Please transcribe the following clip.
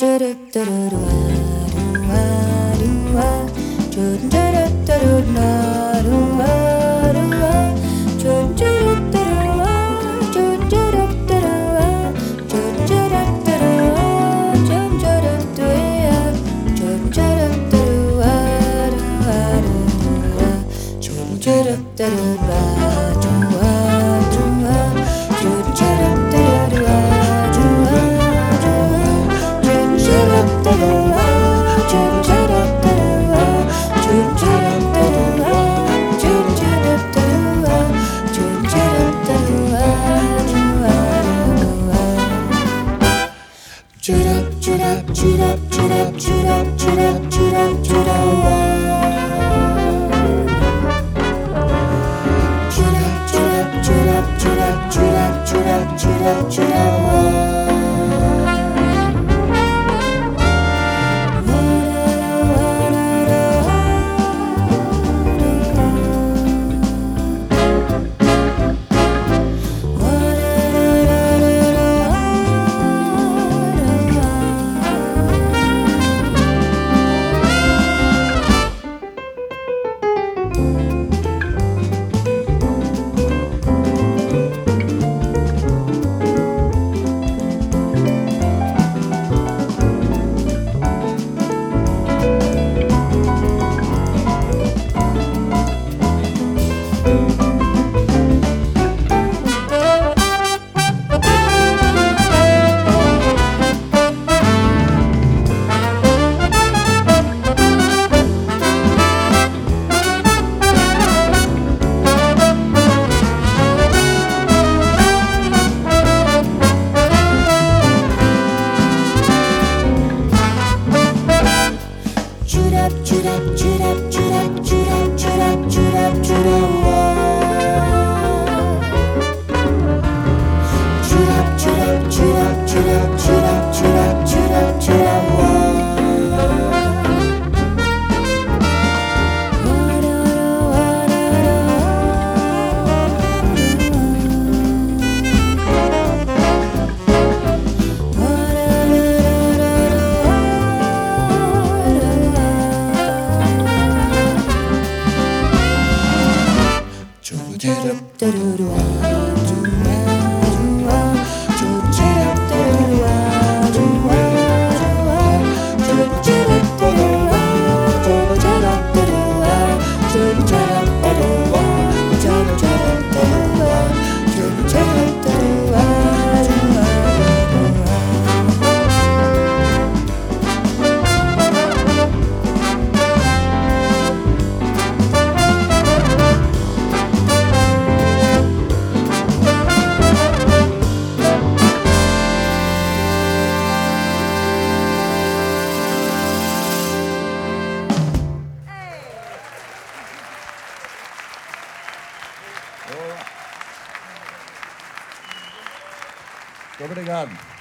da da da da Chula, chula, chula, chula, chula, chula, chula, that you da da da da Boa. Muito obrigado.